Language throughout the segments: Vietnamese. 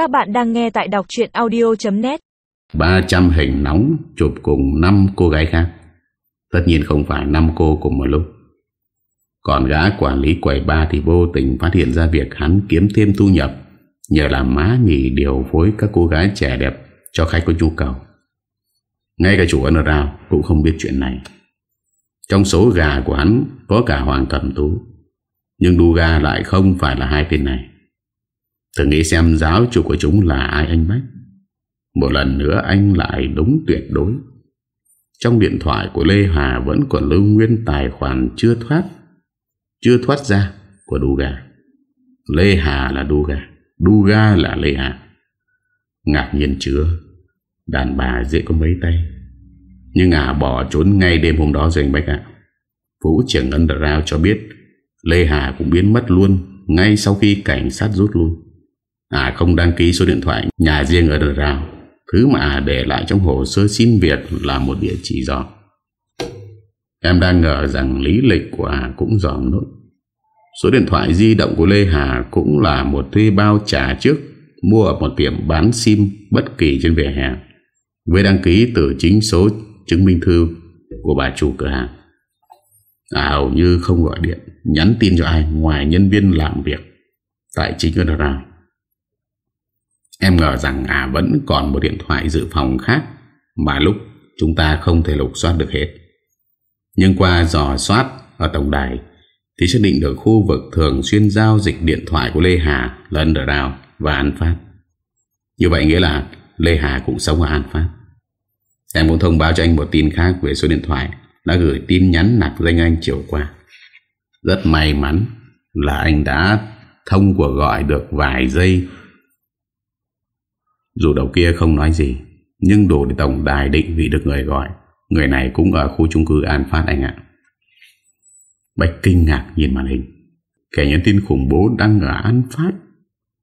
Các bạn đang nghe tại đọc chuyện audio.net 300 hình nóng chụp cùng 5 cô gái khác. Tất nhiên không phải 5 cô cùng một lúc. Còn gã quản lý quầy ba thì vô tình phát hiện ra việc hắn kiếm thêm thu nhập, nhờ làm má nhì điều phối các cô gái trẻ đẹp cho khách có nhu cầu. Ngay cả chủ Underground cũng không biết chuyện này. Trong số gà của hắn có cả Hoàng Cẩm Tú. Nhưng đu gà lại không phải là hai tên này. Thử nghĩ xem giáo chủ của chúng là ai anh Bách. Một lần nữa anh lại đúng tuyệt đối. Trong điện thoại của Lê Hà vẫn còn lưu nguyên tài khoản chưa thoát, chưa thoát ra của Duga gà. Lê Hà là Duga gà, gà là Lê Hà. Ngạc nhiên chưa, đàn bà dễ có mấy tay. Nhưng à bỏ trốn ngay đêm hôm đó rồi anh Bách ạ. Vũ trưởng Underground cho biết Lê Hà cũng biến mất luôn ngay sau khi cảnh sát rút lui. À không đăng ký số điện thoại, nhà riêng ở Đờ Rào. Thứ mà à để lại trong hồ sơ xin việc là một địa chỉ dò Em đang ngờ rằng lý lịch của à cũng dòm nốt. Số điện thoại di động của Lê Hà cũng là một thuê bao trả trước, Mua ở một tiệm bán sim bất kỳ trên vỉa hè. Với đăng ký từ chính số chứng minh thư của bà chủ cửa hàng. À hầu như không gọi điện, Nhắn tin cho ai ngoài nhân viên làm việc Tại chính ở Đà Em ngờ rằng à vẫn còn một điện thoại dự phòng khác Mà lúc chúng ta không thể lục soát được hết. Nhưng qua dò soát ở tổng đài Thì xác định được khu vực thường xuyên giao dịch điện thoại của Lê Hà là Underground và An Phát. Như vậy nghĩa là Lê Hà cũng sống ở An Phát. Em muốn thông báo cho anh một tin khác về số điện thoại Đã gửi tin nhắn nạc danh anh chiều qua. Rất may mắn là anh đã thông cuộc gọi được vài giây dù đầu kia không nói gì, Nhưng đủ để tổng đài định vị được người gọi. Người này cũng ở khu chung cư An Phát anh ạ. Bách kinh ngạc nhìn màn hình. Kẻ nhắn tin khủng bố đang ở An Phát.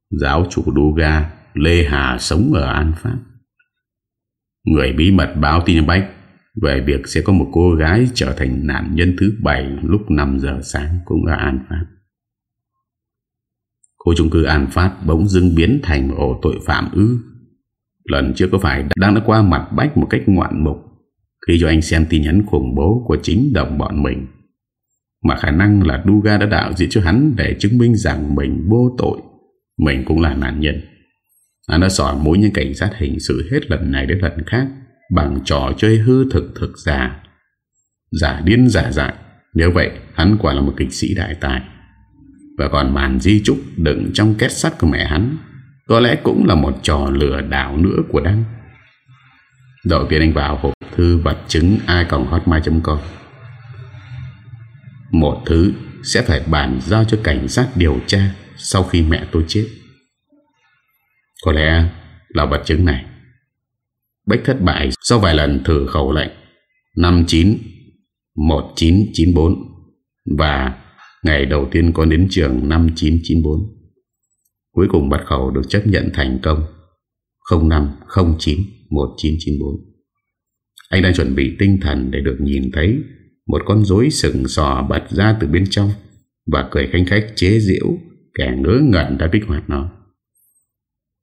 Giáo chủ Duga, Lê Hà sống ở An Phát. Người bí mật báo tin cho Bách Về việc sẽ có một cô gái trở thành nạn nhân thứ bảy lúc 5 giờ sáng cũng ở An Phát. Khu chung cư An Phát bỗng dưng biến thành ổ tội phạm ư? Lần trước có phải đang đã qua mặt Bách một cách ngoạn mục, Khi cho anh xem tin nhắn khủng bố của chính đồng bọn mình. Mà khả năng là Duga đã đạo diễn cho hắn Để chứng minh rằng mình vô tội. Mình cũng là nạn nhân. Hắn đã sỏi mối những cảnh sát hình sự hết lần này đến lần khác, Bằng trò chơi hư thực thực giả. Giả điên giả dại. Nếu vậy, hắn quả là một kịch sĩ đại tài. Và còn màn di trúc đựng trong két sắt của mẹ hắn có lẽ cũng là một trò lừa đảo nữa của Đăng. Đầu tiên anh vào hộp thư vật chứng ai.hotmail.com Một thứ sẽ phải bàn giao cho cảnh sát điều tra Sau khi mẹ tôi chết. Có lẽ là vật chứng này. Bách thất bại sau vài lần thử khẩu lệnh. 59 1994 Và ngày đầu tiên con đến trường 5994 Cuối cùng bắt khẩu được chấp nhận thành công. 0509 1994 Anh đang chuẩn bị tinh thần để được nhìn thấy Một con rối sừng sò bật ra từ bên trong Và cười khanh khách chế diễu Kẻ ngớ ngẩn đã kích hoạt nó.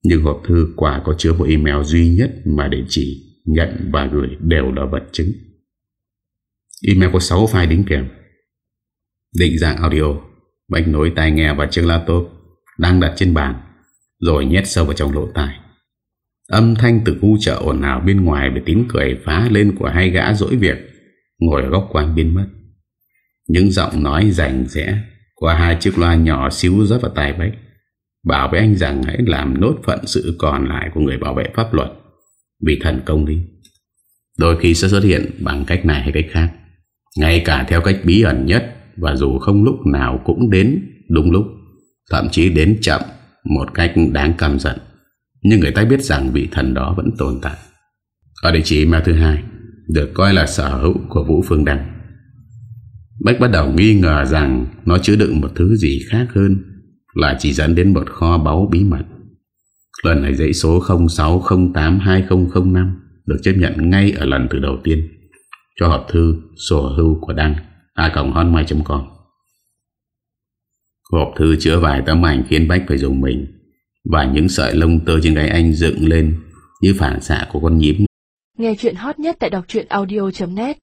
Nhưng hộp thư quả có chứa một email duy nhất Mà địa chỉ, nhận và gửi đều là vật chứng. Email có 6 file đính kèm. Định dạng audio, Bách nối tai nghe và chiếc laptop đang đặt trên bàn rồi nhét sâu vào trong lỗ tai. Âm thanh từ khu chợ ồn ào bên ngoài về tiếng cười phá lên của hai gã dỗi việc ngồi ở góc quán biến mất. Những giọng nói rành rẽ qua hai chiếc loa nhỏ xíu rớt vào tai Bách bảo với anh rằng hãy làm nốt phận sự còn lại của người bảo vệ pháp luật vì thần công đi. Đôi khi sẽ xuất hiện bằng cách này hay cách khác, ngay cả theo cách bí ẩn nhất và dù không lúc nào cũng đến đúng lúc Thậm chí đến chậm Một cách đáng căm giận. Nhưng người ta biết rằng vị thần đó vẫn tồn tại. Ở địa chỉ email thứ hai, Được coi là sở hữu của Vũ Phương Đăng. Bách bắt đầu nghi ngờ rằng Nó chứa đựng một thứ gì khác hơn Là chỉ dẫn đến một kho báu bí mật. Lần này dãy số 06082005 Được chấp nhận ngay ở lần từ đầu tiên Cho hộp thư sổ hưu của Đăng, A cộng hotmail.com Hộp thư chứa vài tấm ảnh khiến Bách phải dùng mình. Và những sợi lông tơ trên gáy anh dựng lên Như phản xạ của con nhím. Nghe chuyện hot nhất tại đọc audio.net